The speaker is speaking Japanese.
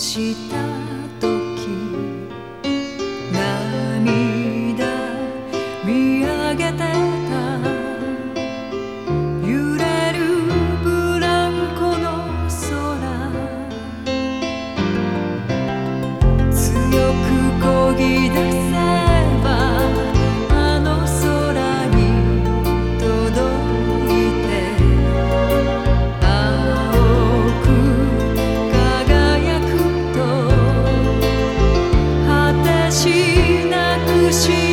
した時涙見上げてた。揺れるブランコの空。強く漕ぎ出す。しなくし